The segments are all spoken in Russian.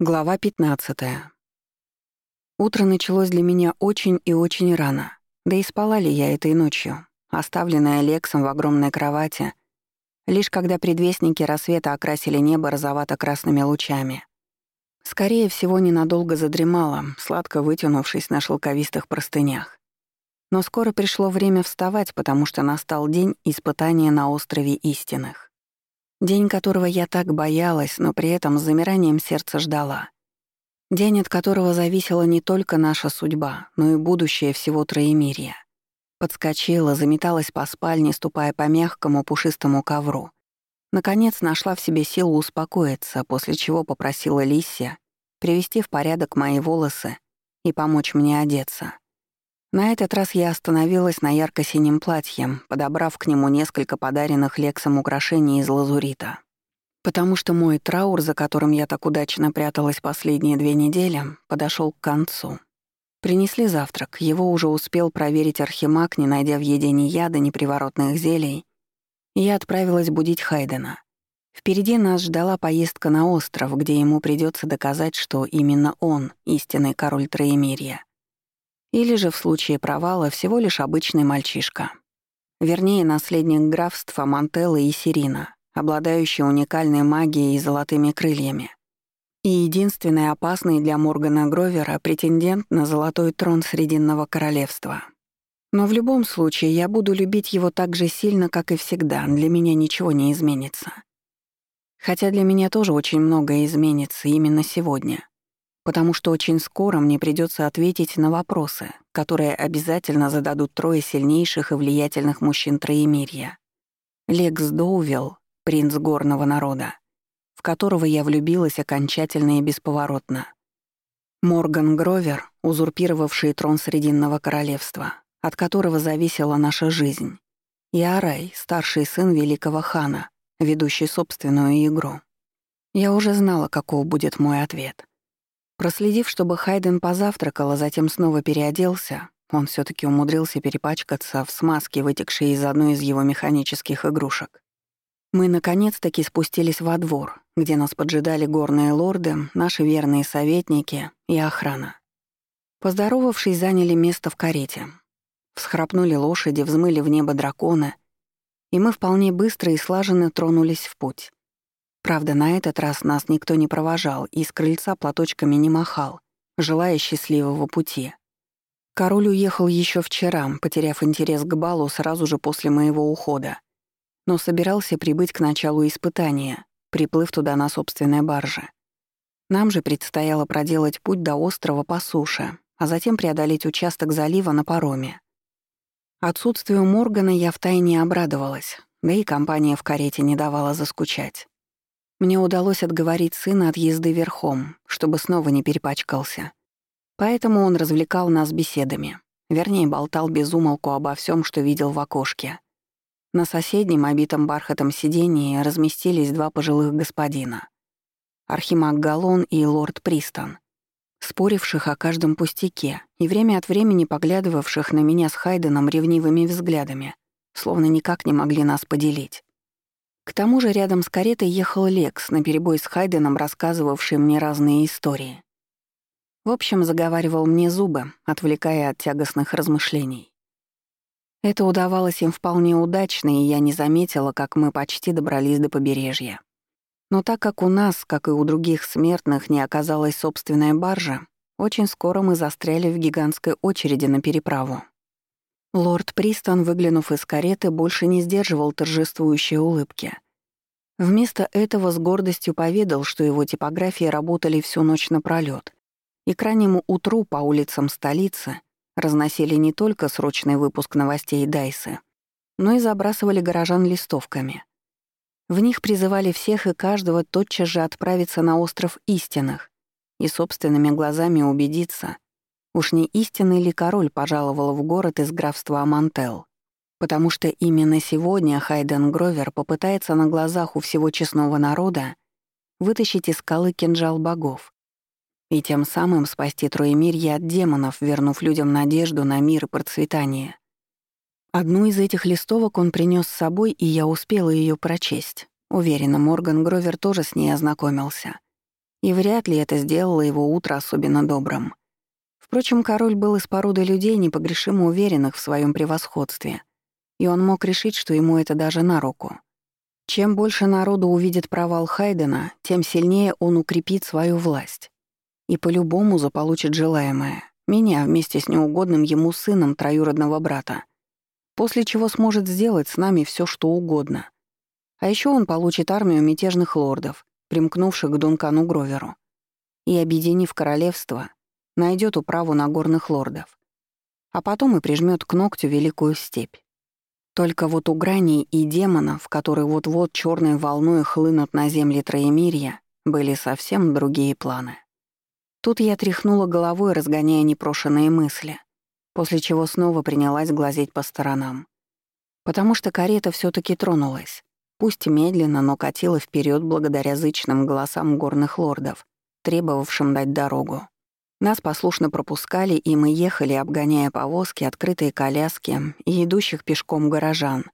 Глава 15. Утро началось для меня очень и очень рано. Да и спала ли я этой ночью, оставленная Лексом в огромной кровати, лишь когда предвестники рассвета окрасили небо розовато-красными лучами. Скорее всего, ненадолго задремала, сладко вытянувшись на шелковистых простынях. Но скоро пришло время вставать, потому что настал день испытания на острове истинных. День, которого я так боялась, но при этом с замиранием сердца ждала. День, от которого зависела не только наша судьба, но и будущее всего Троемирия. Подскочила, заметалась по спальне, ступая по мягкому пушистому ковру. Наконец нашла в себе силу успокоиться, после чего попросила Лисия привести в порядок мои волосы и помочь мне одеться. На этот раз я остановилась на ярко-синем платье, подобрав к нему несколько подаренных Лексом украшений из лазурита. Потому что мой траур, за которым я так удачно пряталась последние две недели, подошел к концу. Принесли завтрак, его уже успел проверить Архимаг, не найдя в еде ни яда, ни приворотных зелий, и я отправилась будить Хайдена. Впереди нас ждала поездка на остров, где ему придется доказать, что именно он — истинный король Троемирья — или же в случае провала всего лишь обычный мальчишка. Вернее, наследник графства Мантелла и Сирина, обладающий уникальной магией и золотыми крыльями. И единственный опасный для Моргана Гровера претендент на золотой трон Срединного королевства. Но в любом случае я буду любить его так же сильно, как и всегда, для меня ничего не изменится. Хотя для меня тоже очень многое изменится именно сегодня потому что очень скоро мне придется ответить на вопросы, которые обязательно зададут трое сильнейших и влиятельных мужчин Троемирья. Лекс Доувилл, принц горного народа, в которого я влюбилась окончательно и бесповоротно. Морган Гровер, узурпировавший трон Срединного королевства, от которого зависела наша жизнь. И Арай, старший сын великого хана, ведущий собственную игру. Я уже знала, каков будет мой ответ — Проследив, чтобы Хайден позавтракал, а затем снова переоделся, он все таки умудрился перепачкаться в смазке, вытекшей из одной из его механических игрушек. Мы наконец-таки спустились во двор, где нас поджидали горные лорды, наши верные советники и охрана. Поздоровавшись, заняли место в карете. Всхрапнули лошади, взмыли в небо дракона, и мы вполне быстро и слаженно тронулись в путь. Правда, на этот раз нас никто не провожал и с крыльца платочками не махал, желая счастливого пути. Король уехал еще вчера, потеряв интерес к балу сразу же после моего ухода, но собирался прибыть к началу испытания, приплыв туда на собственной барже. Нам же предстояло проделать путь до острова по суше, а затем преодолеть участок залива на пароме. Отсутствию Моргана я втайне обрадовалась, да и компания в карете не давала заскучать. Мне удалось отговорить сына от езды верхом, чтобы снова не перепачкался. Поэтому он развлекал нас беседами. Вернее, болтал без умолку обо всем, что видел в окошке. На соседнем, обитом бархатом сидении разместились два пожилых господина. Архимаг Галон и лорд Пристон, споривших о каждом пустяке и время от времени поглядывавших на меня с Хайденом ревнивыми взглядами, словно никак не могли нас поделить. К тому же рядом с каретой ехал Лекс, наперебой с Хайденом, рассказывавший мне разные истории. В общем, заговаривал мне зубы, отвлекая от тягостных размышлений. Это удавалось им вполне удачно, и я не заметила, как мы почти добрались до побережья. Но так как у нас, как и у других смертных, не оказалась собственная баржа, очень скоро мы застряли в гигантской очереди на переправу. Лорд Пристон, выглянув из кареты, больше не сдерживал торжествующей улыбки. Вместо этого с гордостью поведал, что его типографии работали всю ночь напролёт, и к раннему утру по улицам столицы разносили не только срочный выпуск новостей Дайсы, но и забрасывали горожан листовками. В них призывали всех и каждого тотчас же отправиться на остров Истинных и собственными глазами убедиться — Уж не истинный ли король пожаловал в город из графства Амантел? Потому что именно сегодня Хайден Гровер попытается на глазах у всего честного народа вытащить из скалы кинжал богов и тем самым спасти Троемирье от демонов, вернув людям надежду на мир и процветание. Одну из этих листовок он принес с собой, и я успела ее прочесть. Уверена, Морган Гровер тоже с ней ознакомился. И вряд ли это сделало его утро особенно добрым. Впрочем, король был из породы людей, непогрешимо уверенных в своем превосходстве, и он мог решить, что ему это даже на руку. Чем больше народу увидит провал Хайдена, тем сильнее он укрепит свою власть. И по-любому заполучит желаемое. Меня вместе с неугодным ему сыном троюродного брата. После чего сможет сделать с нами все, что угодно. А еще он получит армию мятежных лордов, примкнувших к Дункану Гроверу. И, объединив королевство, найдет управу на горных лордов. А потом и прижмет к ногтю великую степь. Только вот у граней и демонов, которые вот-вот черной волной хлынут на земли Троемирья, были совсем другие планы. Тут я тряхнула головой, разгоняя непрошенные мысли, после чего снова принялась глазеть по сторонам. Потому что карета все таки тронулась, пусть медленно, но катила вперед благодаря зычным голосам горных лордов, требовавшим дать дорогу. Нас послушно пропускали, и мы ехали, обгоняя повозки, открытые коляски и идущих пешком горожан.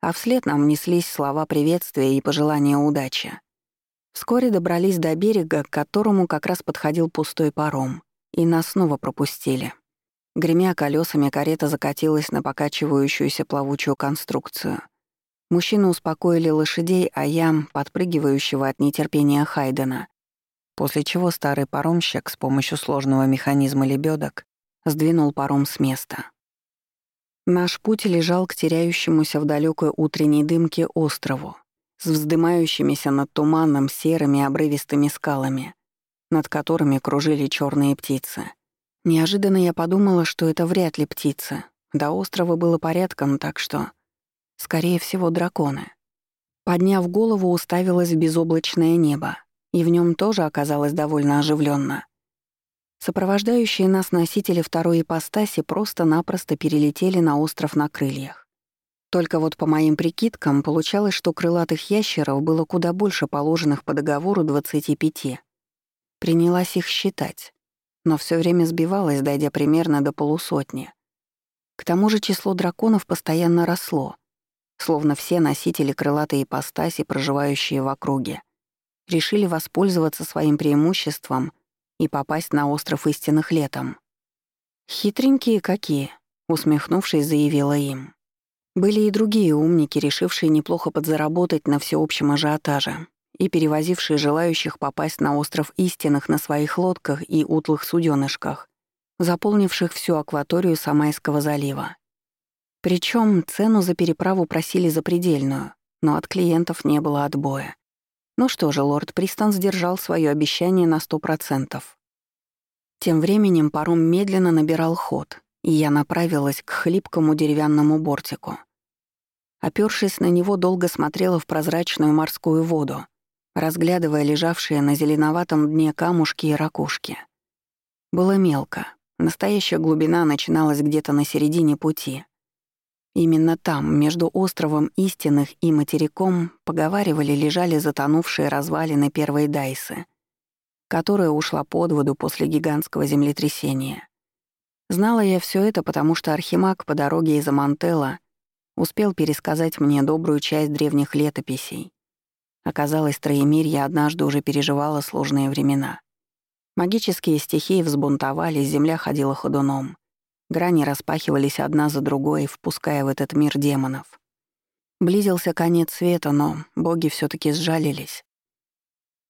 А вслед нам неслись слова приветствия и пожелания удачи. Вскоре добрались до берега, к которому как раз подходил пустой паром, и нас снова пропустили. Гремя колесами, карета закатилась на покачивающуюся плавучую конструкцию. Мужчины успокоили лошадей, а я, подпрыгивающего от нетерпения Хайдена, После чего старый паромщик с помощью сложного механизма лебедок сдвинул паром с места. Наш путь лежал к теряющемуся в далекой утренней дымке острову, с вздымающимися над туманом серыми обрывистыми скалами, над которыми кружили черные птицы. Неожиданно я подумала, что это вряд ли птицы. До острова было порядком, так что... Скорее всего, драконы. Подняв голову, уставилась в безоблачное небо и в нем тоже оказалось довольно оживленно. Сопровождающие нас носители второй ипостаси просто-напросто перелетели на остров на крыльях. Только вот по моим прикидкам получалось, что крылатых ящеров было куда больше положенных по договору 25. Принялась их считать, но все время сбивалась, дойдя примерно до полусотни. К тому же число драконов постоянно росло, словно все носители крылатой ипостаси, проживающие в округе, решили воспользоваться своим преимуществом и попасть на остров истинных летом. «Хитренькие какие», — усмехнувшись, заявила им. Были и другие умники, решившие неплохо подзаработать на всеобщем ажиотаже и перевозившие желающих попасть на остров истинных на своих лодках и утлых суденышках, заполнивших всю акваторию Самайского залива. Причем цену за переправу просили запредельную, но от клиентов не было отбоя. Ну что же, лорд Пристон сдержал свое обещание на сто процентов. Тем временем паром медленно набирал ход, и я направилась к хлипкому деревянному бортику. Опёршись на него, долго смотрела в прозрачную морскую воду, разглядывая лежавшие на зеленоватом дне камушки и ракушки. Было мелко. Настоящая глубина начиналась где-то на середине пути. Именно там, между островом истинных и материком, поговаривали, лежали затонувшие развалины первой Дайсы, которая ушла под воду после гигантского землетрясения. Знала я все это, потому что Архимаг по дороге из Амантелла успел пересказать мне добрую часть древних летописей. Оказалось, Троемирье однажды уже переживало сложные времена. Магические стихии взбунтовались, земля ходила ходуном. Грани распахивались одна за другой, впуская в этот мир демонов. Близился конец света, но боги все таки сжалились.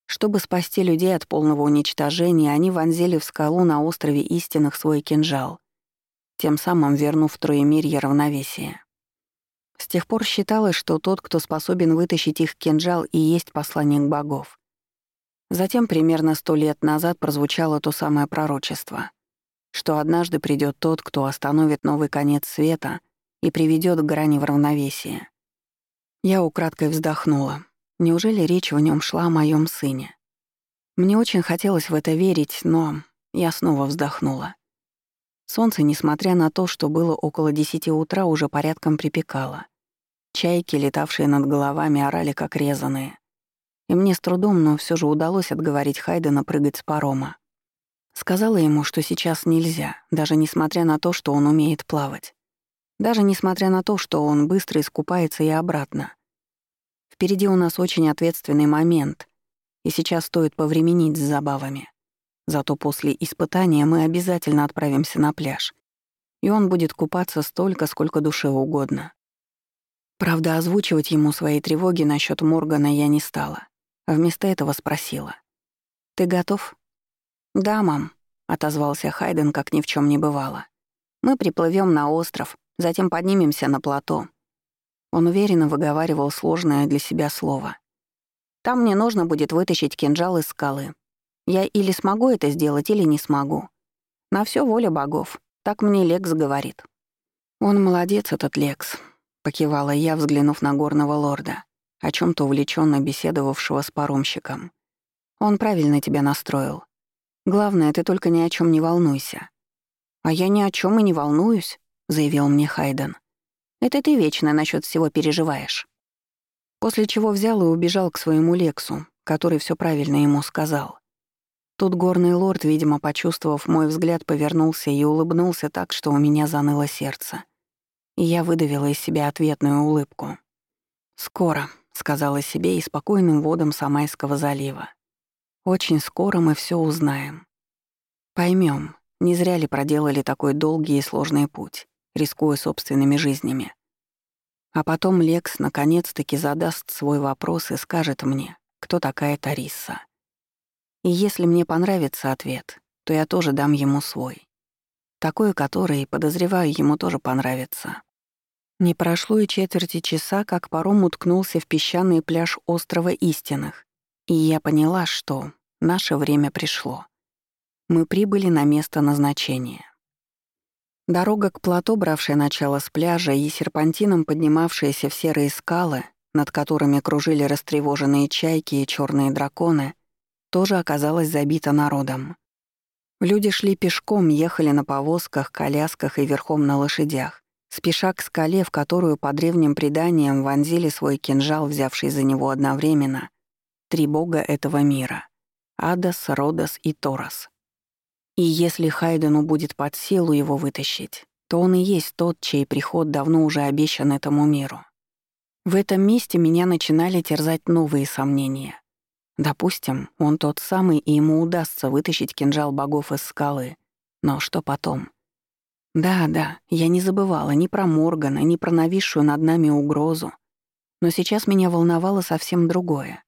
Чтобы спасти людей от полного уничтожения, они вонзили в скалу на острове истинных свой кинжал, тем самым вернув Троемирье равновесие. С тех пор считалось, что тот, кто способен вытащить их кинжал, и есть посланник богов. Затем, примерно сто лет назад, прозвучало то самое пророчество — что однажды придет тот, кто остановит новый конец света и приведет к грани в равновесие. Я украдкой вздохнула. Неужели речь в нем шла о моем сыне? Мне очень хотелось в это верить, но я снова вздохнула. Солнце, несмотря на то, что было около десяти утра, уже порядком припекало. Чайки, летавшие над головами, орали как резаные. И мне с трудом, но все же удалось отговорить Хайдена прыгать с парома. Сказала ему, что сейчас нельзя, даже несмотря на то, что он умеет плавать. Даже несмотря на то, что он быстро искупается и обратно. Впереди у нас очень ответственный момент, и сейчас стоит повременить с забавами. Зато после испытания мы обязательно отправимся на пляж, и он будет купаться столько, сколько душе угодно. Правда, озвучивать ему свои тревоги насчет Моргана я не стала, а вместо этого спросила. «Ты готов?» «Да, мам», — отозвался Хайден, как ни в чем не бывало. «Мы приплывем на остров, затем поднимемся на плато». Он уверенно выговаривал сложное для себя слово. «Там мне нужно будет вытащить кинжал из скалы. Я или смогу это сделать, или не смогу. На все воля богов. Так мне Лекс говорит». «Он молодец, этот Лекс», — покивала я, взглянув на горного лорда, о чем то увлеченно беседовавшего с паромщиком. «Он правильно тебя настроил. Главное, ты только ни о чем не волнуйся». «А я ни о чем и не волнуюсь», — заявил мне Хайден. «Это ты вечно насчет всего переживаешь». После чего взял и убежал к своему Лексу, который все правильно ему сказал. Тут горный лорд, видимо, почувствовав мой взгляд, повернулся и улыбнулся так, что у меня заныло сердце. И я выдавила из себя ответную улыбку. «Скоро», — сказала себе и спокойным водом Самайского залива. Очень скоро мы все узнаем. Поймем, не зря ли проделали такой долгий и сложный путь, рискуя собственными жизнями. А потом Лекс наконец-таки задаст свой вопрос и скажет мне, кто такая Тариса. И если мне понравится ответ, то я тоже дам ему свой. Такой, который, подозреваю, ему тоже понравится. Не прошло и четверти часа, как паром уткнулся в песчаный пляж острова Истинных, и я поняла, что наше время пришло. Мы прибыли на место назначения. Дорога к плато, бравшая начало с пляжа, и серпантином поднимавшиеся в серые скалы, над которыми кружили растревоженные чайки и черные драконы, тоже оказалась забита народом. Люди шли пешком, ехали на повозках, колясках и верхом на лошадях, спеша к скале, в которую по древним преданиям вонзили свой кинжал, взявший за него одновременно три бога этого мира — Адас, Родос и Торос. И если Хайдену будет под силу его вытащить, то он и есть тот, чей приход давно уже обещан этому миру. В этом месте меня начинали терзать новые сомнения. Допустим, он тот самый, и ему удастся вытащить кинжал богов из скалы. Но что потом? Да, да, я не забывала ни про Моргана, ни про нависшую над нами угрозу. Но сейчас меня волновало совсем другое.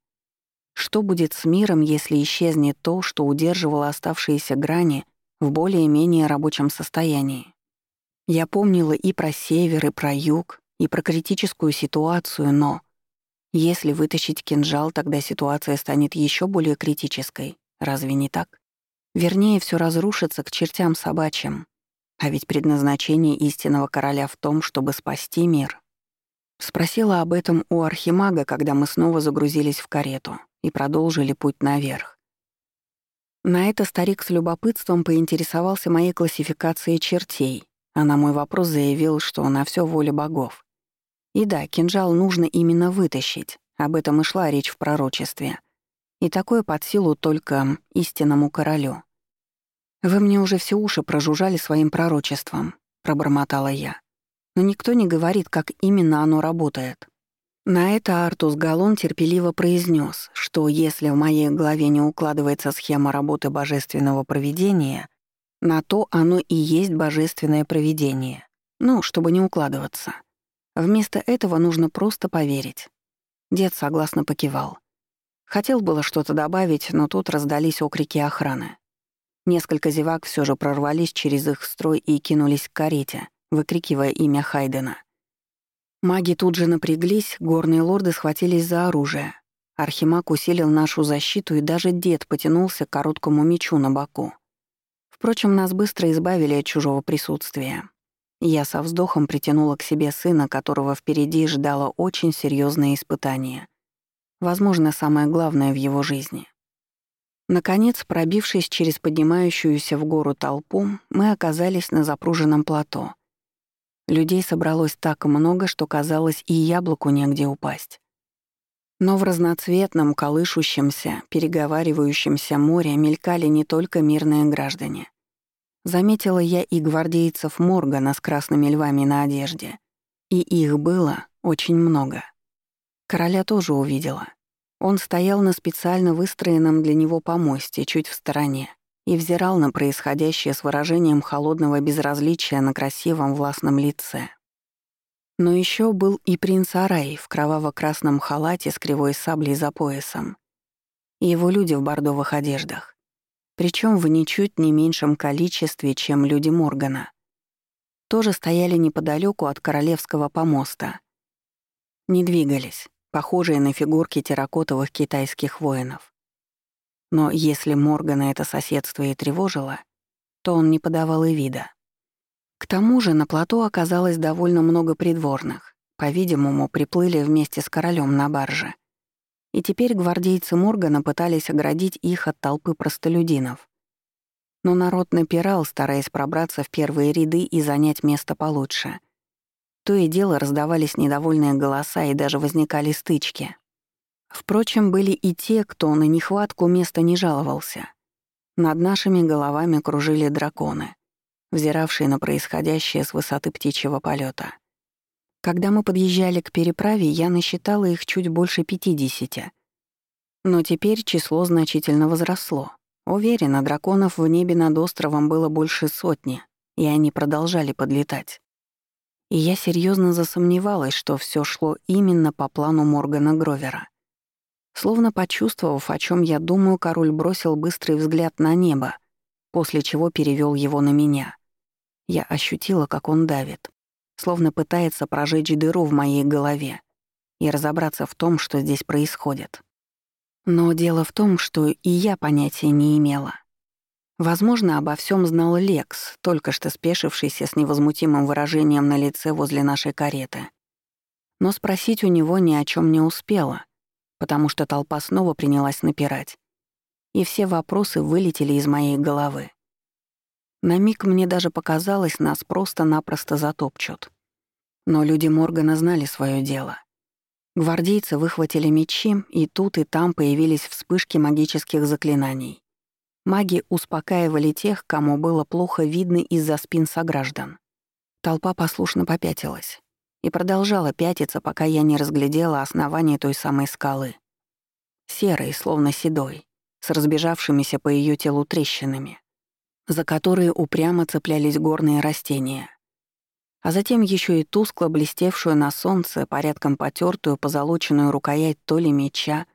Что будет с миром, если исчезнет то, что удерживало оставшиеся грани в более-менее рабочем состоянии? Я помнила и про север, и про юг, и про критическую ситуацию, но... Если вытащить кинжал, тогда ситуация станет еще более критической. Разве не так? Вернее, все разрушится к чертям собачьим. А ведь предназначение истинного короля в том, чтобы спасти мир. Спросила об этом у архимага, когда мы снова загрузились в карету и продолжили путь наверх. На это старик с любопытством поинтересовался моей классификацией чертей, а на мой вопрос заявил, что на все воля богов. И да, кинжал нужно именно вытащить, об этом и шла речь в пророчестве. И такое под силу только истинному королю. «Вы мне уже все уши прожужжали своим пророчеством», — пробормотала я. «Но никто не говорит, как именно оно работает». На это Артус Галон терпеливо произнес, что если в моей голове не укладывается схема работы божественного провидения, на то оно и есть божественное провидение. Ну, чтобы не укладываться. Вместо этого нужно просто поверить. Дед согласно покивал. Хотел было что-то добавить, но тут раздались окрики охраны. Несколько зевак все же прорвались через их строй и кинулись к карете, выкрикивая имя Хайдена. Маги тут же напряглись, горные лорды схватились за оружие. Архимаг усилил нашу защиту, и даже дед потянулся к короткому мечу на боку. Впрочем, нас быстро избавили от чужого присутствия. Я со вздохом притянула к себе сына, которого впереди ждало очень серьезное испытание. Возможно, самое главное в его жизни. Наконец, пробившись через поднимающуюся в гору толпу, мы оказались на запруженном плато — Людей собралось так много, что казалось, и яблоку негде упасть. Но в разноцветном, колышущемся, переговаривающемся море мелькали не только мирные граждане. Заметила я и гвардейцев Моргана с красными львами на одежде. И их было очень много. Короля тоже увидела. Он стоял на специально выстроенном для него помосте, чуть в стороне, и взирал на происходящее с выражением холодного безразличия на красивом властном лице. Но еще был и принц Арай в кроваво-красном халате с кривой саблей за поясом. И его люди в бордовых одеждах. Причем в ничуть не меньшем количестве, чем люди Моргана. Тоже стояли неподалеку от королевского помоста. Не двигались, похожие на фигурки терракотовых китайских воинов. Но если Моргана это соседство и тревожило, то он не подавал и вида. К тому же на плоту оказалось довольно много придворных. По-видимому, приплыли вместе с королем на барже. И теперь гвардейцы Моргана пытались оградить их от толпы простолюдинов. Но народ напирал, стараясь пробраться в первые ряды и занять место получше. То и дело раздавались недовольные голоса и даже возникали стычки. Впрочем, были и те, кто на нехватку места не жаловался. Над нашими головами кружили драконы — взиравшие на происходящее с высоты птичьего полета. Когда мы подъезжали к переправе, я насчитала их чуть больше пятидесяти. Но теперь число значительно возросло. Уверена, драконов в небе над островом было больше сотни, и они продолжали подлетать. И я серьезно засомневалась, что все шло именно по плану Моргана Гровера. Словно почувствовав, о чем я думаю, король бросил быстрый взгляд на небо, после чего перевел его на меня. Я ощутила, как он давит, словно пытается прожечь дыру в моей голове и разобраться в том, что здесь происходит. Но дело в том, что и я понятия не имела. Возможно, обо всем знал Лекс, только что спешившийся с невозмутимым выражением на лице возле нашей кареты. Но спросить у него ни о чем не успела, потому что толпа снова принялась напирать. И все вопросы вылетели из моей головы. На миг мне даже показалось, нас просто-напросто затопчут. Но люди Моргана знали свое дело. Гвардейцы выхватили мечи, и тут и там появились вспышки магических заклинаний. Маги успокаивали тех, кому было плохо видно из-за спин сограждан. Толпа послушно попятилась и продолжала пятиться, пока я не разглядела основание той самой скалы. Серой, словно седой, с разбежавшимися по ее телу трещинами за которые упрямо цеплялись горные растения. А затем еще и тускло блестевшую на солнце, порядком потертую позолоченную рукоять то ли меча,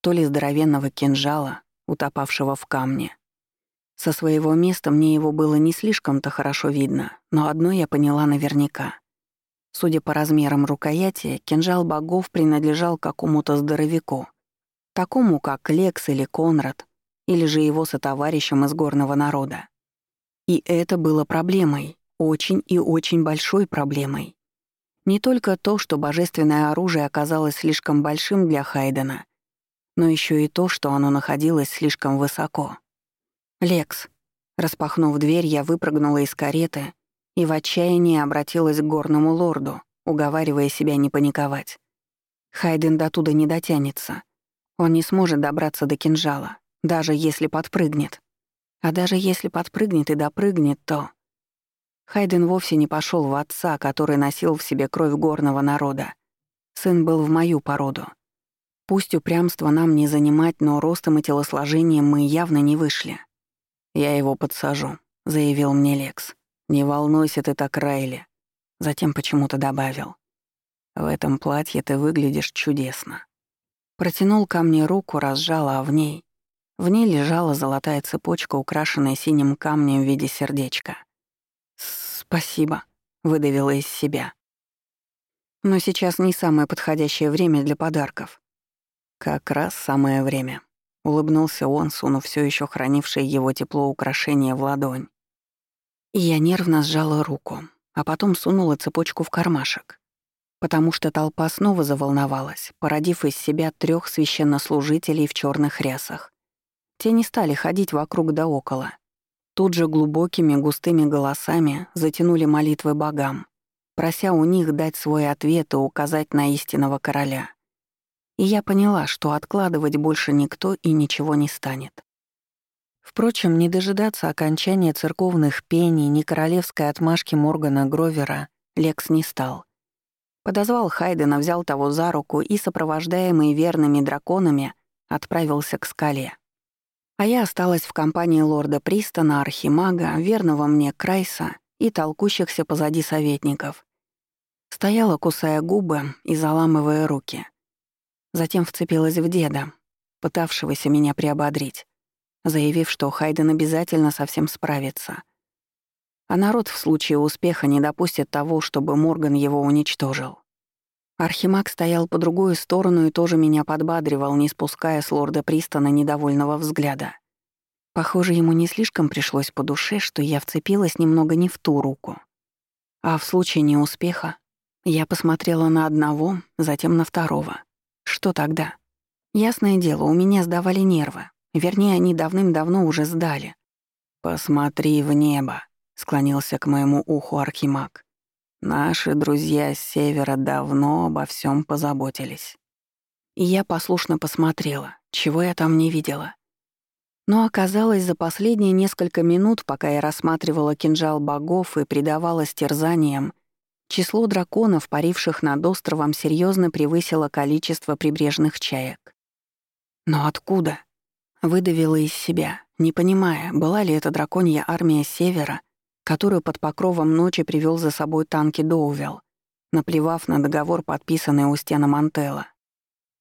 то ли здоровенного кинжала, утопавшего в камне. Со своего места мне его было не слишком-то хорошо видно, но одно я поняла наверняка. Судя по размерам рукояти, кинжал богов принадлежал какому-то здоровяку, такому как Лекс или Конрад, или же его сотоварищам из горного народа. И это было проблемой, очень и очень большой проблемой. Не только то, что божественное оружие оказалось слишком большим для Хайдена, но еще и то, что оно находилось слишком высоко. «Лекс». Распахнув дверь, я выпрыгнула из кареты и в отчаянии обратилась к горному лорду, уговаривая себя не паниковать. Хайден до туда не дотянется. Он не сможет добраться до кинжала, даже если подпрыгнет. А даже если подпрыгнет и допрыгнет, то... Хайден вовсе не пошел в отца, который носил в себе кровь горного народа. Сын был в мою породу. Пусть упрямство нам не занимать, но ростом и телосложением мы явно не вышли. «Я его подсажу», — заявил мне Лекс. «Не волнуйся ты так, Райли». Затем почему-то добавил. «В этом платье ты выглядишь чудесно». Протянул ко мне руку, разжала, а в ней в ней лежала золотая цепочка, украшенная синим камнем в виде сердечка. «Спасибо», — выдавила из себя. «Но сейчас не самое подходящее время для подарков». «Как раз самое время», — улыбнулся он, сунув все еще хранившее его тепло украшение в ладонь. И я нервно сжала руку, а потом сунула цепочку в кармашек, потому что толпа снова заволновалась, породив из себя трех священнослужителей в черных рясах. Те не стали ходить вокруг да около. Тут же глубокими густыми голосами затянули молитвы богам, прося у них дать свой ответ и указать на истинного короля. И я поняла, что откладывать больше никто и ничего не станет. Впрочем, не дожидаться окончания церковных пений ни королевской отмашки Моргана Гровера Лекс не стал. Подозвал Хайдена, взял того за руку и, сопровождаемый верными драконами, отправился к скале. А я осталась в компании лорда Пристона, архимага, верного мне Крайса и толкущихся позади советников. Стояла, кусая губы и заламывая руки. Затем вцепилась в деда, пытавшегося меня приободрить, заявив, что Хайден обязательно совсем справится. А народ в случае успеха не допустит того, чтобы Морган его уничтожил. Архимаг стоял по другую сторону и тоже меня подбадривал, не спуская с лорда Пристона недовольного взгляда. Похоже, ему не слишком пришлось по душе, что я вцепилась немного не в ту руку. А в случае неуспеха я посмотрела на одного, затем на второго. Что тогда? Ясное дело, у меня сдавали нервы. Вернее, они давным-давно уже сдали. «Посмотри в небо», — склонился к моему уху Архимаг. «Наши друзья с севера давно обо всем позаботились». И я послушно посмотрела, чего я там не видела. Но оказалось, за последние несколько минут, пока я рассматривала кинжал богов и предавалась терзаниям, число драконов, паривших над островом, серьезно превысило количество прибрежных чаек. Но откуда? Выдавила из себя, не понимая, была ли это драконья армия Севера, которую под покровом ночи привел за собой танки Доувел, наплевав на договор, подписанный у стены Мантелла.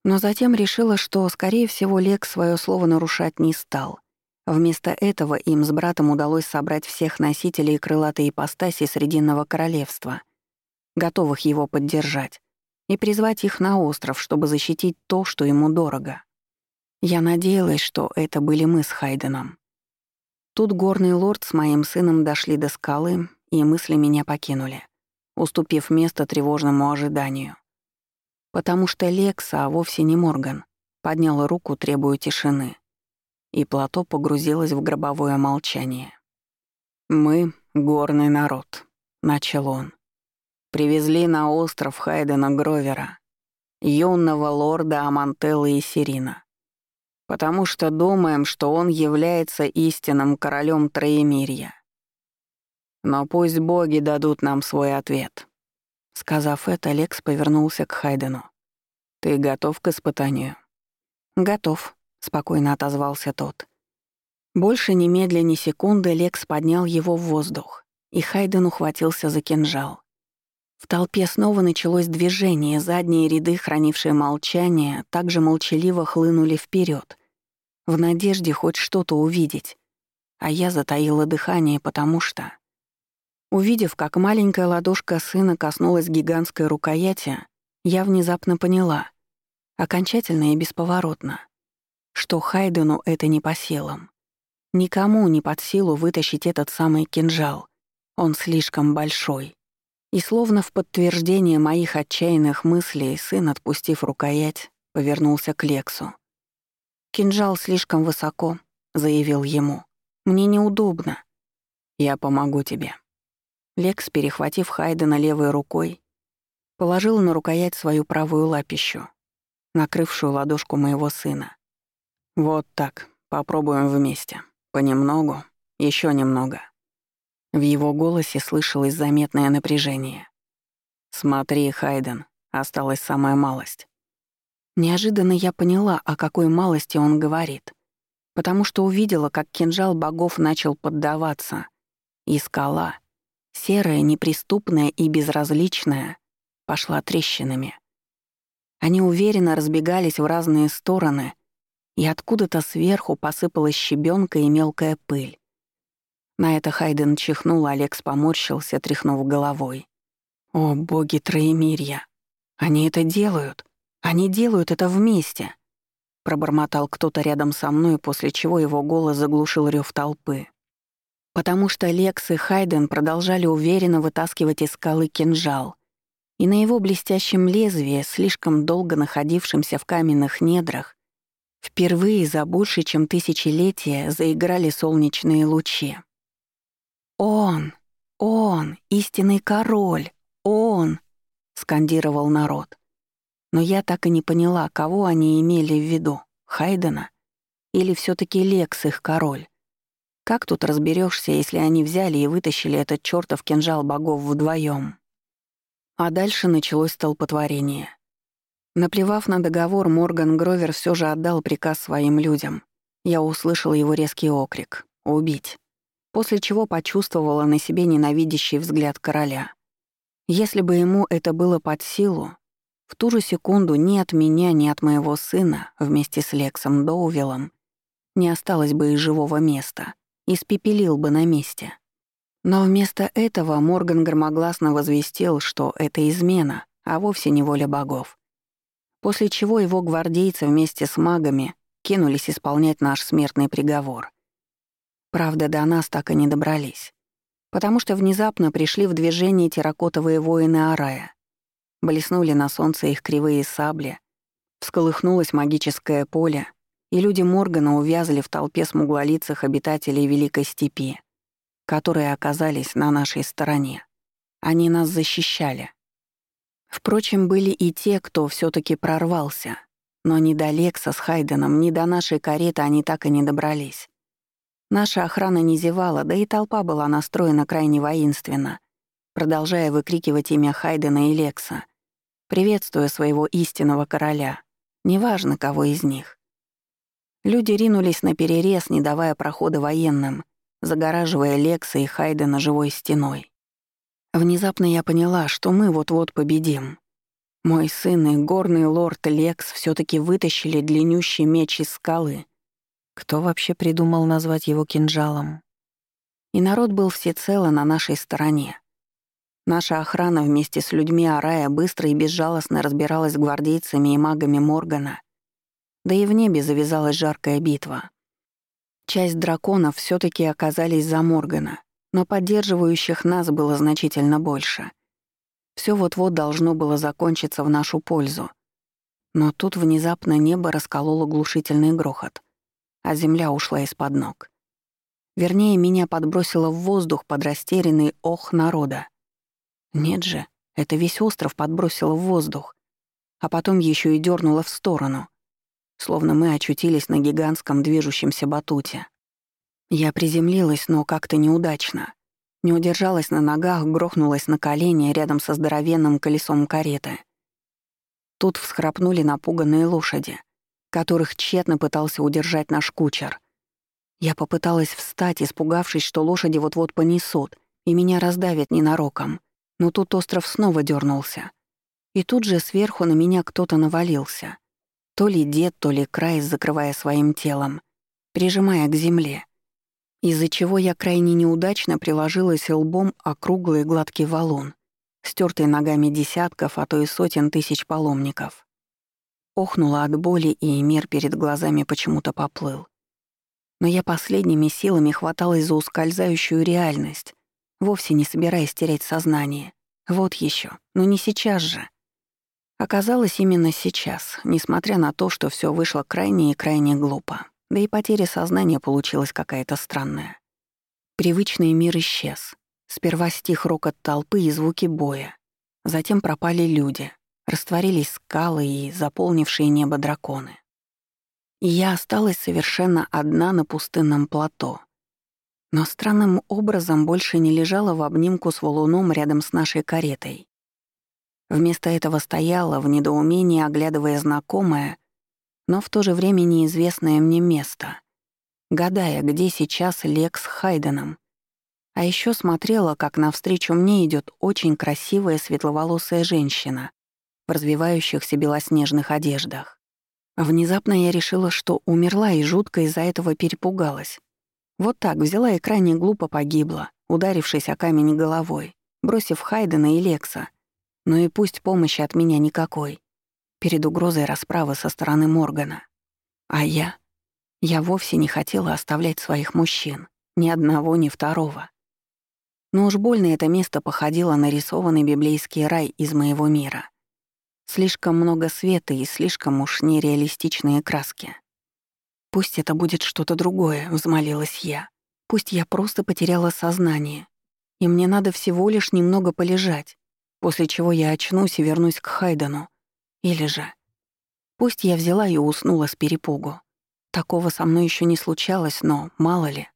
Но затем решила, что, скорее всего, Лек свое слово нарушать не стал. Вместо этого им с братом удалось собрать всех носителей крылатой ипостаси Срединного Королевства, готовых его поддержать, и призвать их на остров, чтобы защитить то, что ему дорого. Я надеялась, что это были мы с Хайденом. Тут горный лорд с моим сыном дошли до скалы, и мысли меня покинули, уступив место тревожному ожиданию. Потому что Лекса, а вовсе не Морган, подняла руку, требуя тишины, и плато погрузилось в гробовое молчание. «Мы — горный народ», — начал он. «Привезли на остров Хайдена Гровера, юного лорда Амантеллы и Сирина потому что думаем, что он является истинным королем Троемирья. Но пусть боги дадут нам свой ответ». Сказав это, Лекс повернулся к Хайдену. «Ты готов к испытанию?» «Готов», — спокойно отозвался тот. Больше ни медля ни секунды Лекс поднял его в воздух, и Хайден ухватился за кинжал. В толпе снова началось движение, задние ряды, хранившие молчание, также молчаливо хлынули вперед, в надежде хоть что-то увидеть. А я затаила дыхание, потому что... Увидев, как маленькая ладошка сына коснулась гигантской рукояти, я внезапно поняла, окончательно и бесповоротно, что Хайдену это не по силам. Никому не под силу вытащить этот самый кинжал. Он слишком большой. И словно в подтверждение моих отчаянных мыслей, сын, отпустив рукоять, повернулся к Лексу. «Кинжал слишком высоко», — заявил ему. «Мне неудобно». «Я помогу тебе». Лекс, перехватив Хайдена левой рукой, положил на рукоять свою правую лапищу, накрывшую ладошку моего сына. «Вот так. Попробуем вместе. Понемногу. еще немного». В его голосе слышалось заметное напряжение. «Смотри, Хайден, осталась самая малость. Неожиданно я поняла, о какой малости он говорит, потому что увидела, как кинжал богов начал поддаваться, и скала, серая, неприступная и безразличная, пошла трещинами. Они уверенно разбегались в разные стороны, и откуда-то сверху посыпалась щебенка и мелкая пыль. На это Хайден чихнул, Алекс поморщился, тряхнув головой. «О, боги Троемирья! Они это делают! Они делают это вместе. Пробормотал кто-то рядом со мной, после чего его голос заглушил рев толпы. Потому что Лекс и Хайден продолжали уверенно вытаскивать из скалы кинжал, и на его блестящем лезвии, слишком долго находившемся в каменных недрах, впервые за больше, чем тысячелетия заиграли солнечные лучи. «Он! Он! Истинный король! Он!» — скандировал народ. Но я так и не поняла, кого они имели в виду — Хайдена или все таки Лекс их король. Как тут разберешься, если они взяли и вытащили этот чертов кинжал богов вдвоем? А дальше началось столпотворение. Наплевав на договор, Морган Гровер все же отдал приказ своим людям. Я услышала его резкий окрик «Убить», после чего почувствовала на себе ненавидящий взгляд короля. Если бы ему это было под силу, в ту же секунду ни от меня, ни от моего сына, вместе с Лексом Доувиллом, не осталось бы и живого места, испепелил бы на месте. Но вместо этого Морган громогласно возвестил, что это измена, а вовсе не воля богов. После чего его гвардейцы вместе с магами кинулись исполнять наш смертный приговор. Правда, до нас так и не добрались. Потому что внезапно пришли в движение терракотовые воины Арая. Блеснули на солнце их кривые сабли, всколыхнулось магическое поле, и люди Моргана увязли в толпе смуглолицых обитателей Великой Степи, которые оказались на нашей стороне. Они нас защищали. Впрочем, были и те, кто все таки прорвался, но ни до Лекса с Хайденом, ни до нашей кареты они так и не добрались. Наша охрана не зевала, да и толпа была настроена крайне воинственно, продолжая выкрикивать имя Хайдена и Лекса, приветствуя своего истинного короля, неважно кого из них. Люди ринулись на перерез, не давая прохода военным, загораживая Лекса и Хайдена живой стеной. Внезапно я поняла, что мы вот-вот победим. Мой сын и горный лорд Лекс все таки вытащили длиннющий меч из скалы. Кто вообще придумал назвать его кинжалом? И народ был всецело на нашей стороне. Наша охрана вместе с людьми Арая быстро и безжалостно разбиралась с гвардейцами и магами Моргана — да и в небе завязалась жаркая битва. Часть драконов все таки оказались за Моргана, но поддерживающих нас было значительно больше. Все вот-вот должно было закончиться в нашу пользу. Но тут внезапно небо раскололо глушительный грохот, а земля ушла из-под ног. Вернее, меня подбросило в воздух под растерянный ох народа. Нет же, это весь остров подбросило в воздух, а потом еще и дернуло в сторону — словно мы очутились на гигантском движущемся батуте. Я приземлилась, но как-то неудачно. Не удержалась на ногах, грохнулась на колени рядом со здоровенным колесом кареты. Тут всхрапнули напуганные лошади, которых тщетно пытался удержать наш кучер. Я попыталась встать, испугавшись, что лошади вот-вот понесут, и меня раздавят ненароком. Но тут остров снова дернулся. И тут же сверху на меня кто-то навалился — то ли дед, то ли край, закрывая своим телом, прижимая к земле, из-за чего я крайне неудачно приложилась лбом о круглый гладкий валун, стертый ногами десятков, а то и сотен тысяч паломников. Охнула от боли, и мир перед глазами почему-то поплыл. Но я последними силами хваталась за ускользающую реальность, вовсе не собираясь терять сознание. Вот еще, но не сейчас же. Оказалось именно сейчас, несмотря на то, что все вышло крайне и крайне глупо. Да и потеря сознания получилась какая-то странная. Привычный мир исчез. Сперва стих рокот толпы и звуки боя. Затем пропали люди, растворились скалы и заполнившие небо драконы. И я осталась совершенно одна на пустынном плато. Но странным образом больше не лежала в обнимку с валуном рядом с нашей каретой. Вместо этого стояла в недоумении, оглядывая знакомое, но в то же время неизвестное мне место, гадая, где сейчас Лекс с Хайденом. А еще смотрела, как навстречу мне идет очень красивая светловолосая женщина в развивающихся белоснежных одеждах. Внезапно я решила, что умерла и жутко из-за этого перепугалась. Вот так взяла и крайне глупо погибла, ударившись о камень головой, бросив Хайдена и Лекса — но и пусть помощи от меня никакой. Перед угрозой расправы со стороны Моргана. А я? Я вовсе не хотела оставлять своих мужчин. Ни одного, ни второго. Но уж больно это место походило на рисованный библейский рай из моего мира. Слишком много света и слишком уж нереалистичные краски. «Пусть это будет что-то другое», — взмолилась я. «Пусть я просто потеряла сознание, и мне надо всего лишь немного полежать, после чего я очнусь и вернусь к Хайдену. Или же... Пусть я взяла и уснула с перепугу. Такого со мной еще не случалось, но мало ли.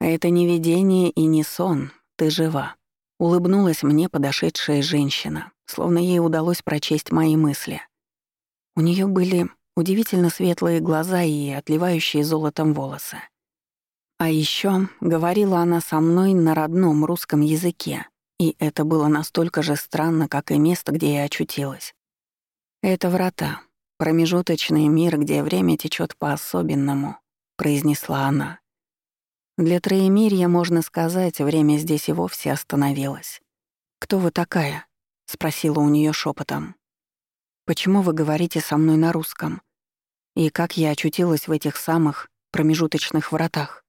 Это не видение и не сон, ты жива. Улыбнулась мне подошедшая женщина, словно ей удалось прочесть мои мысли. У нее были удивительно светлые глаза и отливающие золотом волосы. А еще говорила она со мной на родном русском языке, и это было настолько же странно, как и место, где я очутилась. Это врата, промежуточный мир, где время течет по-особенному, произнесла она. Для троемирья, можно сказать, время здесь и вовсе остановилось. «Кто вы такая?» — спросила у нее шепотом. «Почему вы говорите со мной на русском? И как я очутилась в этих самых промежуточных вратах?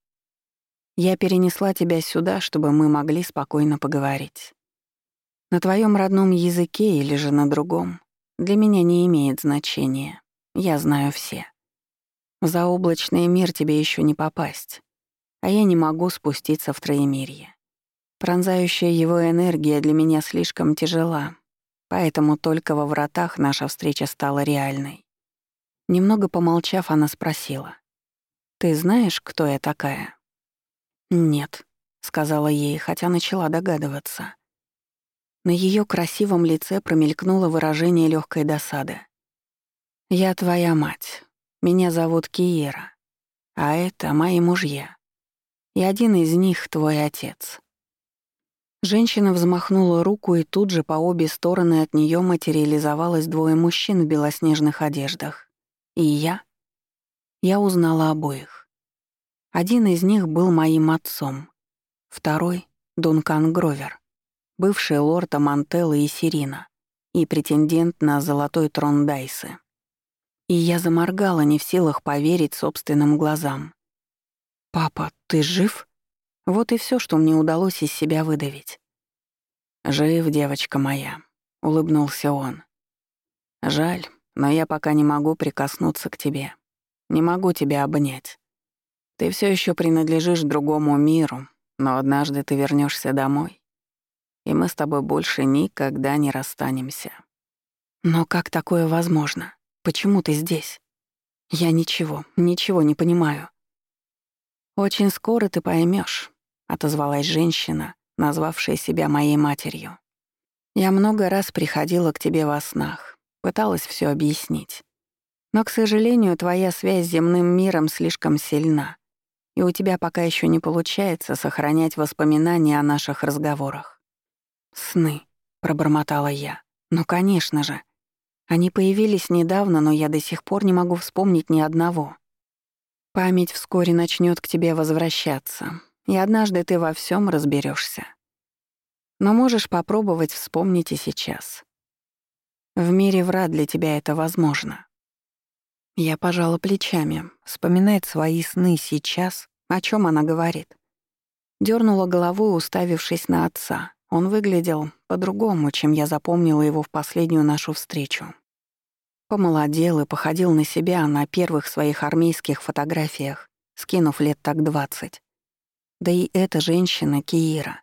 Я перенесла тебя сюда, чтобы мы могли спокойно поговорить. На твоем родном языке или же на другом для меня не имеет значения. Я знаю все. В заоблачный мир тебе еще не попасть, а я не могу спуститься в троемирье. Пронзающая его энергия для меня слишком тяжела, поэтому только во вратах наша встреча стала реальной. Немного помолчав, она спросила. «Ты знаешь, кто я такая?» «Нет», — сказала ей, хотя начала догадываться. На ее красивом лице промелькнуло выражение легкой досады. «Я твоя мать. Меня зовут Киера. А это мои мужья. И один из них — твой отец. Женщина взмахнула руку, и тут же по обе стороны от нее материализовалось двое мужчин в белоснежных одеждах. И я? Я узнала обоих. Один из них был моим отцом. Второй — Дункан Гровер, бывший лорд Амантеллы и Сирина и претендент на золотой трон Дайсы. И я заморгала, не в силах поверить собственным глазам. «Папа, ты жив?» Вот и все, что мне удалось из себя выдавить. «Жив, девочка моя», — улыбнулся он. «Жаль, но я пока не могу прикоснуться к тебе. Не могу тебя обнять. Ты все еще принадлежишь другому миру, но однажды ты вернешься домой, и мы с тобой больше никогда не расстанемся». «Но как такое возможно? Почему ты здесь? Я ничего, ничего не понимаю». «Очень скоро ты поймешь, отозвалась женщина, назвавшая себя моей матерью. «Я много раз приходила к тебе во снах, пыталась все объяснить. Но, к сожалению, твоя связь с земным миром слишком сильна, и у тебя пока еще не получается сохранять воспоминания о наших разговорах». «Сны», — пробормотала я. «Ну, конечно же. Они появились недавно, но я до сих пор не могу вспомнить ни одного». Память вскоре начнет к тебе возвращаться, и однажды ты во всем разберешься. Но можешь попробовать вспомнить и сейчас. В мире врат для тебя это возможно. Я пожала плечами, вспоминает свои сны сейчас, о чем она говорит. Дёрнула головой, уставившись на отца. Он выглядел по-другому, чем я запомнила его в последнюю нашу встречу. Помолодел и походил на себя на первых своих армейских фотографиях, скинув лет так двадцать. Да и эта женщина, Киира,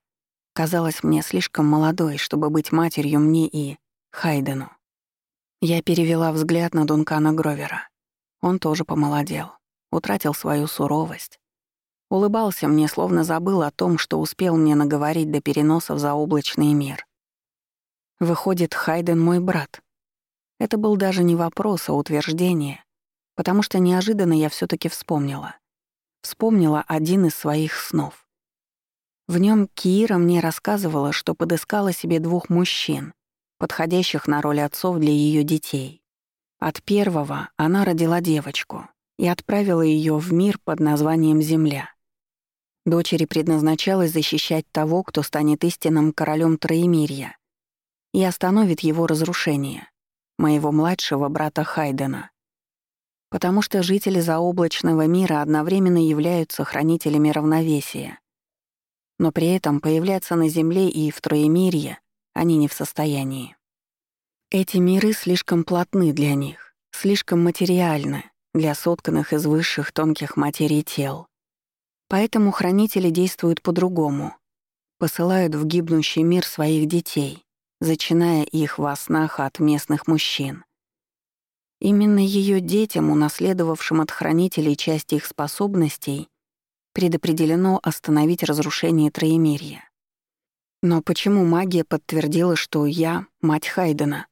казалась мне слишком молодой, чтобы быть матерью мне и Хайдену. Я перевела взгляд на Дункана Гровера. Он тоже помолодел, утратил свою суровость. Улыбался мне, словно забыл о том, что успел мне наговорить до переноса в заоблачный мир. Выходит, Хайден мой брат. Это был даже не вопрос, а утверждение, потому что неожиданно я все таки вспомнила. Вспомнила один из своих снов. В нем Кира мне рассказывала, что подыскала себе двух мужчин, подходящих на роль отцов для ее детей. От первого она родила девочку и отправила ее в мир под названием Земля. Дочери предназначалось защищать того, кто станет истинным королем Троемирья и остановит его разрушение моего младшего брата Хайдена. Потому что жители заоблачного мира одновременно являются хранителями равновесия. Но при этом появляться на Земле и в Троемирье они не в состоянии. Эти миры слишком плотны для них, слишком материальны для сотканных из высших тонких материй тел. Поэтому хранители действуют по-другому. Посылают в гибнущий мир своих детей, зачиная их во снах от местных мужчин. Именно ее детям, унаследовавшим от хранителей часть их способностей, предопределено остановить разрушение Троемирья. Но почему магия подтвердила, что я — мать Хайдена?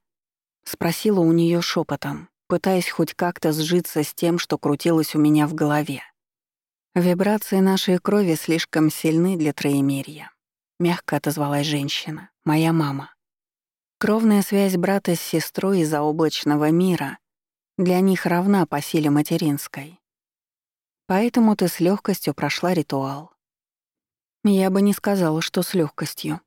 Спросила у нее шепотом, пытаясь хоть как-то сжиться с тем, что крутилось у меня в голове. Вибрации нашей крови слишком сильны для троемерья. Мягко отозвалась женщина, моя мама. Кровная связь брата с сестрой из-за облачного мира для них равна по силе материнской. Поэтому ты с легкостью прошла ритуал. Я бы не сказала, что с легкостью.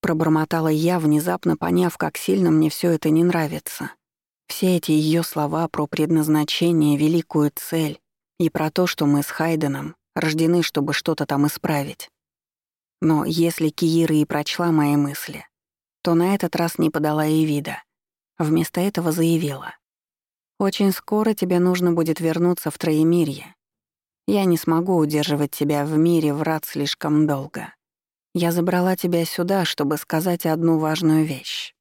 Пробормотала я, внезапно поняв, как сильно мне все это не нравится. Все эти ее слова про предназначение, великую цель и про то, что мы с Хайденом рождены, чтобы что-то там исправить. Но если Киира и прочла мои мысли, то на этот раз не подала ей вида. Вместо этого заявила. «Очень скоро тебе нужно будет вернуться в Троемирье. Я не смогу удерживать тебя в мире врат слишком долго. Я забрала тебя сюда, чтобы сказать одну важную вещь.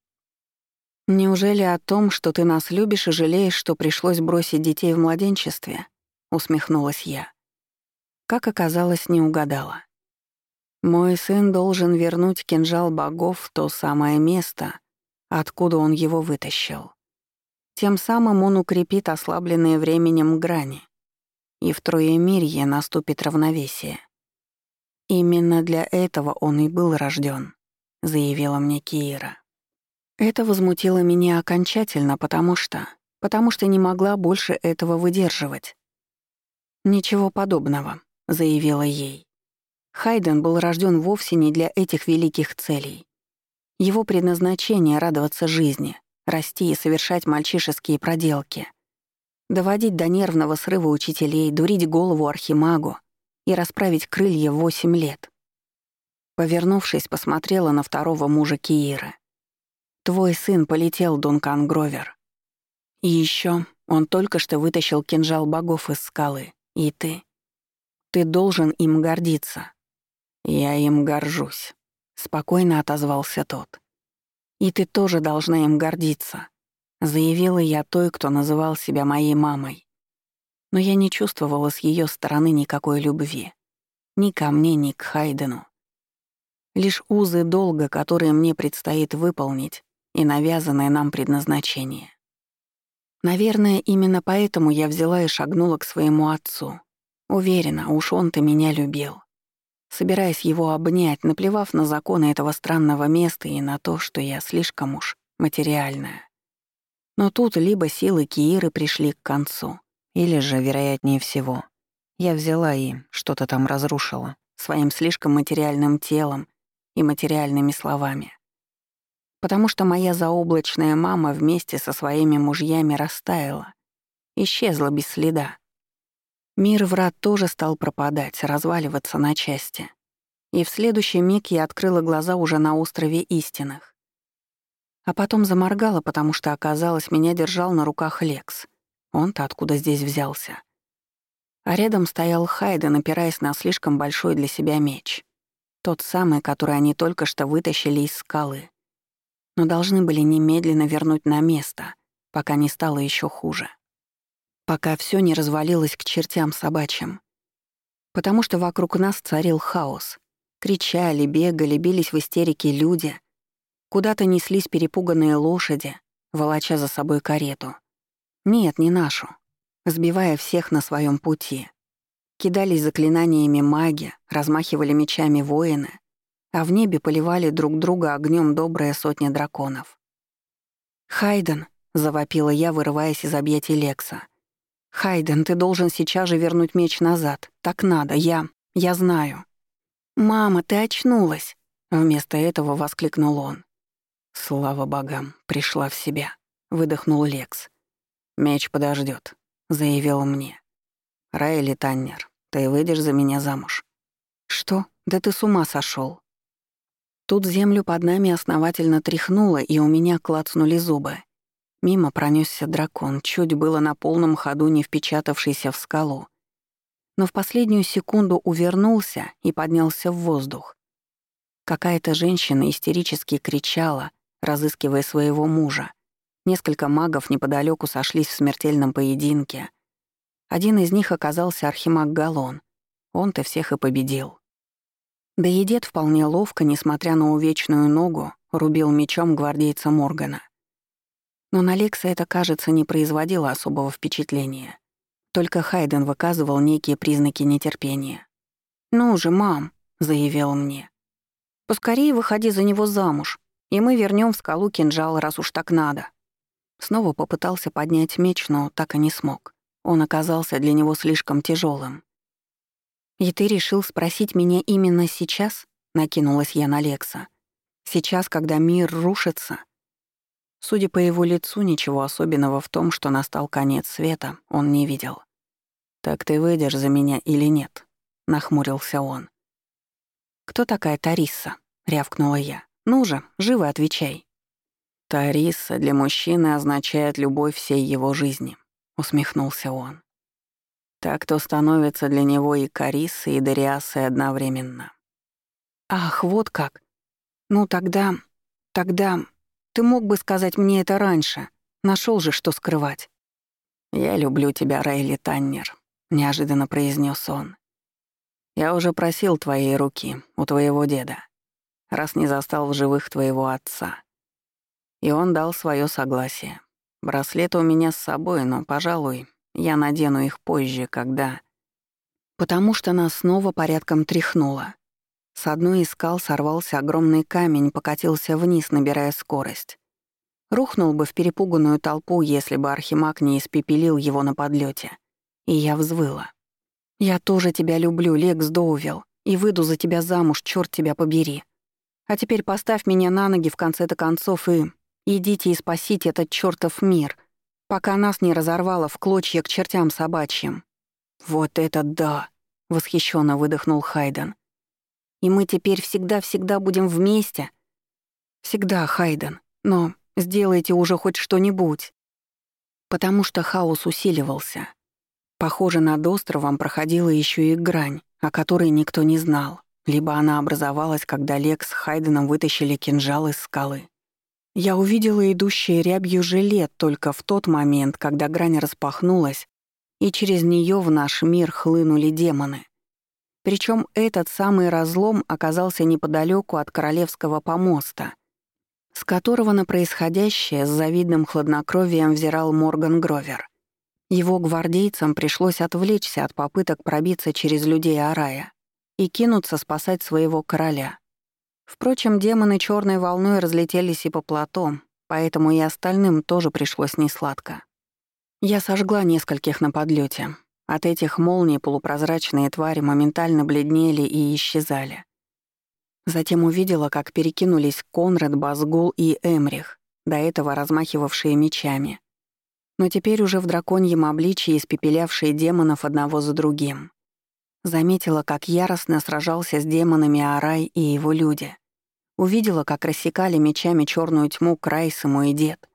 Неужели о том, что ты нас любишь и жалеешь, что пришлось бросить детей в младенчестве?» — усмехнулась я. Как оказалось, не угадала. Мой сын должен вернуть кинжал богов в то самое место, откуда он его вытащил. Тем самым он укрепит ослабленные временем грани, и в Троемирье наступит равновесие. Именно для этого он и был рожден, заявила мне Киира. Это возмутило меня окончательно, потому что... потому что не могла больше этого выдерживать. «Ничего подобного», — заявила ей. Хайден был рожден вовсе не для этих великих целей. Его предназначение — радоваться жизни, расти и совершать мальчишеские проделки. Доводить до нервного срыва учителей, дурить голову архимагу и расправить крылья в восемь лет. Повернувшись, посмотрела на второго мужа Киира. «Твой сын полетел, Дункан Гровер. И еще он только что вытащил кинжал богов из скалы. И ты? Ты должен им гордиться. «Я им горжусь», — спокойно отозвался тот. «И ты тоже должна им гордиться», — заявила я той, кто называл себя моей мамой. Но я не чувствовала с ее стороны никакой любви. Ни ко мне, ни к Хайдену. Лишь узы долга, которые мне предстоит выполнить, и навязанное нам предназначение. Наверное, именно поэтому я взяла и шагнула к своему отцу. Уверена, уж он-то меня любил собираясь его обнять, наплевав на законы этого странного места и на то, что я слишком уж материальная. Но тут либо силы Кииры пришли к концу, или же, вероятнее всего, я взяла и что-то там разрушила своим слишком материальным телом и материальными словами. Потому что моя заоблачная мама вместе со своими мужьями растаяла, исчезла без следа. Мир врат тоже стал пропадать, разваливаться на части. И в следующий миг я открыла глаза уже на острове истинных. А потом заморгала, потому что, оказалось, меня держал на руках Лекс. Он-то откуда здесь взялся. А рядом стоял Хайден, опираясь на слишком большой для себя меч. Тот самый, который они только что вытащили из скалы. Но должны были немедленно вернуть на место, пока не стало еще хуже пока все не развалилось к чертям собачьим. Потому что вокруг нас царил хаос. Кричали, бегали, бились в истерике люди. Куда-то неслись перепуганные лошади, волоча за собой карету. Нет, не нашу. Сбивая всех на своем пути. Кидались заклинаниями маги, размахивали мечами воины, а в небе поливали друг друга огнем добрая сотня драконов. «Хайден!» — завопила я, вырываясь из объятий Лекса — «Хайден, ты должен сейчас же вернуть меч назад. Так надо, я... я знаю». «Мама, ты очнулась!» Вместо этого воскликнул он. «Слава богам, пришла в себя», — выдохнул Лекс. «Меч подождет, заявил мне. «Райли Таннер, ты выйдешь за меня замуж?» «Что? Да ты с ума сошел. Тут землю под нами основательно тряхнуло, и у меня клацнули зубы. Мимо пронесся дракон, чуть было на полном ходу не впечатавшийся в скалу. Но в последнюю секунду увернулся и поднялся в воздух. Какая-то женщина истерически кричала, разыскивая своего мужа. Несколько магов неподалеку сошлись в смертельном поединке. Один из них оказался архимаг Галон. Он-то всех и победил. Да и дед вполне ловко, несмотря на увечную ногу, рубил мечом гвардейца Моргана. Но на Лекса это, кажется, не производило особого впечатления. Только Хайден выказывал некие признаки нетерпения. «Ну же, мам», — заявил мне. «Поскорее выходи за него замуж, и мы вернем в скалу кинжал, раз уж так надо». Снова попытался поднять меч, но так и не смог. Он оказался для него слишком тяжелым. «И ты решил спросить меня именно сейчас?» — накинулась я на Лекса. «Сейчас, когда мир рушится?» Судя по его лицу, ничего особенного в том, что настал конец света, он не видел. «Так ты выйдешь за меня или нет?» — нахмурился он. «Кто такая Тариса?» — рявкнула я. «Ну же, живо отвечай». «Тариса для мужчины означает любовь всей его жизни», — усмехнулся он. Так кто становится для него и Карисой, и Дариасой одновременно. «Ах, вот как! Ну тогда... тогда... Ты мог бы сказать мне это раньше. Нашел же, что скрывать». «Я люблю тебя, Райли Таннер», — неожиданно произнес он. «Я уже просил твоей руки у твоего деда, раз не застал в живых твоего отца. И он дал свое согласие. Браслеты у меня с собой, но, пожалуй, я надену их позже, когда... Потому что нас снова порядком тряхнуло. С одной из скал сорвался огромный камень, покатился вниз, набирая скорость. Рухнул бы в перепуганную толпу, если бы Архимаг не испепелил его на подлете. И я взвыла. «Я тоже тебя люблю, Лекс Доувел, и выйду за тебя замуж, черт тебя побери. А теперь поставь меня на ноги в конце-то концов и... Идите и спасите этот чертов мир, пока нас не разорвало в клочья к чертям собачьим. Вот это да, восхищенно выдохнул Хайден. И мы теперь всегда-всегда будем вместе. Всегда, Хайден, но сделайте уже хоть что-нибудь. Потому что хаос усиливался. Похоже, над островом проходила еще и грань, о которой никто не знал. Либо она образовалась, когда Лекс с Хайденом вытащили кинжал из скалы. Я увидела идущий рябью жилет только в тот момент, когда грань распахнулась, и через нее в наш мир хлынули демоны. Причем этот самый разлом оказался неподалеку от королевского помоста, с которого на происходящее с завидным хладнокровием взирал Морган Гровер. Его гвардейцам пришлось отвлечься от попыток пробиться через людей Арая и кинуться спасать своего короля — Впрочем, демоны черной волной разлетелись и по плато, поэтому и остальным тоже пришлось несладко. Я сожгла нескольких на подлете. От этих молний полупрозрачные твари моментально бледнели и исчезали. Затем увидела, как перекинулись Конрад, Базгул и Эмрих, до этого размахивавшие мечами. Но теперь уже в драконьем обличии испепелявшие демонов одного за другим. Заметила, как яростно сражался с демонами Арай и его люди. Увидела, как рассекали мечами черную тьму Крайс и дед.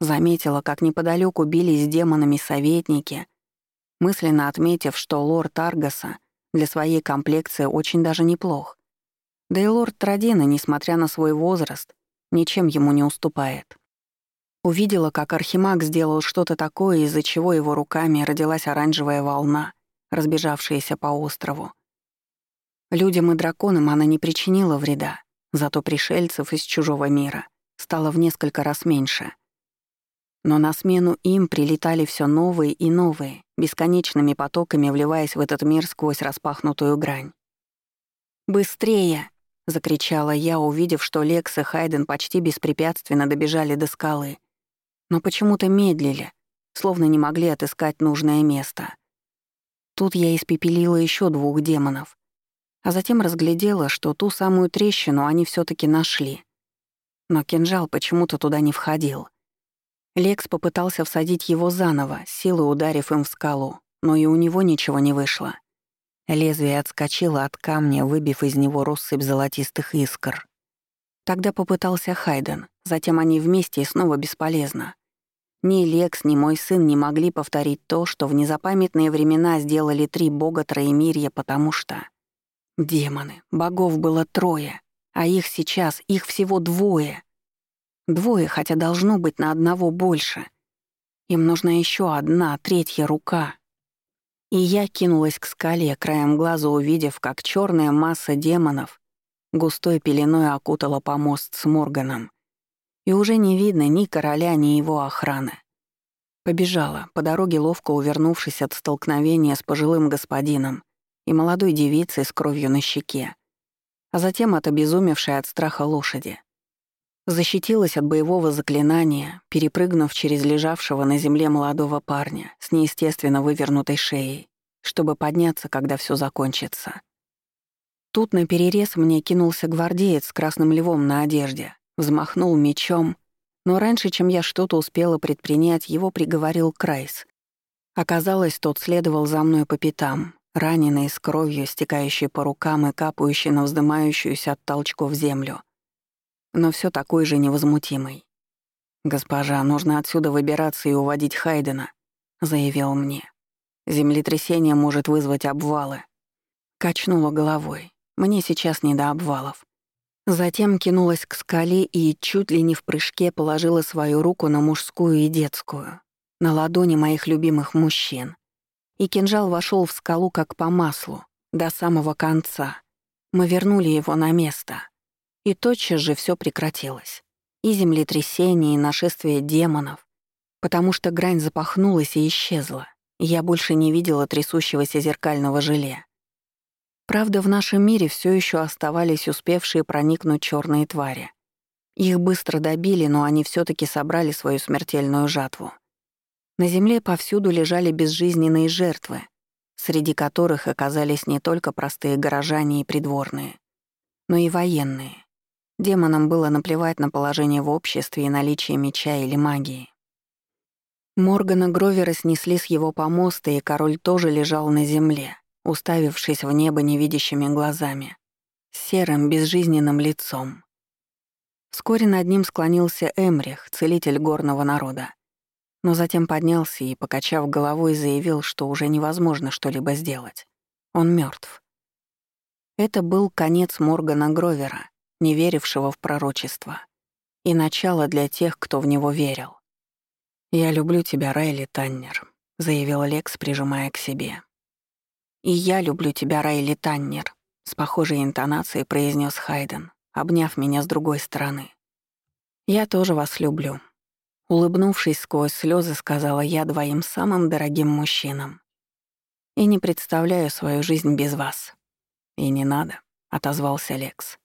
Заметила, как неподалеку бились с демонами советники, мысленно отметив, что лорд Аргаса для своей комплекции очень даже неплох. Да и лорд Традина, несмотря на свой возраст, ничем ему не уступает. Увидела, как Архимаг сделал что-то такое, из-за чего его руками родилась оранжевая волна, разбежавшаяся по острову. Людям и драконам она не причинила вреда, зато пришельцев из чужого мира стало в несколько раз меньше. Но на смену им прилетали все новые и новые, бесконечными потоками вливаясь в этот мир сквозь распахнутую грань. «Быстрее!» — закричала я, увидев, что Лекс и Хайден почти беспрепятственно добежали до скалы. Но почему-то медлили, словно не могли отыскать нужное место. Тут я испепелила еще двух демонов, а затем разглядела, что ту самую трещину они все таки нашли. Но кинжал почему-то туда не входил. Лекс попытался всадить его заново, силой ударив им в скалу, но и у него ничего не вышло. Лезвие отскочило от камня, выбив из него россыпь золотистых искр. Тогда попытался Хайден, затем они вместе и снова бесполезно. Ни Лекс, ни мой сын не могли повторить то, что в незапамятные времена сделали три бога Троемирья, потому что... Демоны, богов было трое, а их сейчас, их всего двое. Двое, хотя должно быть на одного больше. Им нужна еще одна, третья рука. И я кинулась к скале, краем глаза увидев, как черная масса демонов густой пеленой окутала помост с Морганом. И уже не видно ни короля, ни его охраны. Побежала, по дороге ловко увернувшись от столкновения с пожилым господином и молодой девицей с кровью на щеке, а затем от обезумевшей от страха лошади. Защитилась от боевого заклинания, перепрыгнув через лежавшего на земле молодого парня с неестественно вывернутой шеей, чтобы подняться, когда все закончится. Тут на перерез мне кинулся гвардеец с красным львом на одежде, взмахнул мечом, но раньше, чем я что-то успела предпринять, его приговорил Крайс. Оказалось, тот следовал за мной по пятам, раненый с кровью, стекающей по рукам и капающей на вздымающуюся от толчков землю но все такой же невозмутимый. «Госпожа, нужно отсюда выбираться и уводить Хайдена», — заявил мне. «Землетрясение может вызвать обвалы». Качнула головой. Мне сейчас не до обвалов. Затем кинулась к скале и чуть ли не в прыжке положила свою руку на мужскую и детскую, на ладони моих любимых мужчин. И кинжал вошел в скалу как по маслу, до самого конца. Мы вернули его на место. И тотчас же все прекратилось. И землетрясение, и нашествие демонов. Потому что грань запахнулась и исчезла. Я больше не видела трясущегося зеркального желе. Правда, в нашем мире все еще оставались успевшие проникнуть черные твари. Их быстро добили, но они все таки собрали свою смертельную жатву. На земле повсюду лежали безжизненные жертвы, среди которых оказались не только простые горожане и придворные, но и военные, Демонам было наплевать на положение в обществе и наличие меча или магии. Моргана Гровера снесли с его помоста, и король тоже лежал на земле, уставившись в небо невидящими глазами, серым безжизненным лицом. Вскоре над ним склонился Эмрих, целитель горного народа. Но затем поднялся и, покачав головой, заявил, что уже невозможно что-либо сделать. Он мертв. Это был конец Моргана Гровера, не верившего в пророчество, и начало для тех, кто в него верил. «Я люблю тебя, Райли Таннер», — заявил Лекс, прижимая к себе. «И я люблю тебя, Райли Таннер», — с похожей интонацией произнес Хайден, обняв меня с другой стороны. «Я тоже вас люблю», — улыбнувшись сквозь слезы, сказала я двоим самым дорогим мужчинам. «И не представляю свою жизнь без вас». «И не надо», — отозвался Лекс.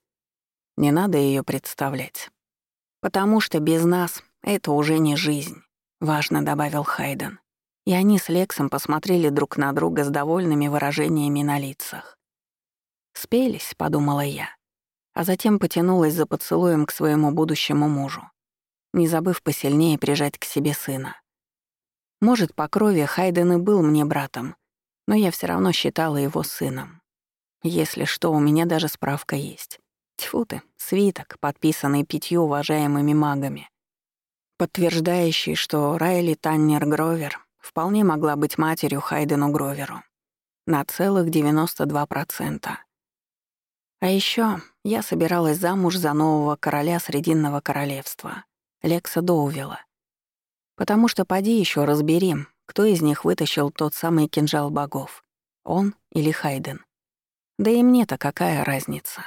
Не надо ее представлять. Потому что без нас это уже не жизнь, важно добавил Хайден. И они с Лексом посмотрели друг на друга с довольными выражениями на лицах. «Спелись», — подумала я, а затем потянулась за поцелуем к своему будущему мужу, не забыв посильнее прижать к себе сына. Может, по крови Хайден и был мне братом, но я все равно считала его сыном. Если что, у меня даже справка есть. Тьфу ты, свиток, подписанный пятью уважаемыми магами, подтверждающий, что Райли Таннер Гровер вполне могла быть матерью Хайдену Гроверу. На целых 92%. А еще я собиралась замуж за нового короля Срединного королевства, Лекса Доувела. Потому что поди еще разберем, кто из них вытащил тот самый кинжал богов, он или Хайден. Да и мне-то какая разница?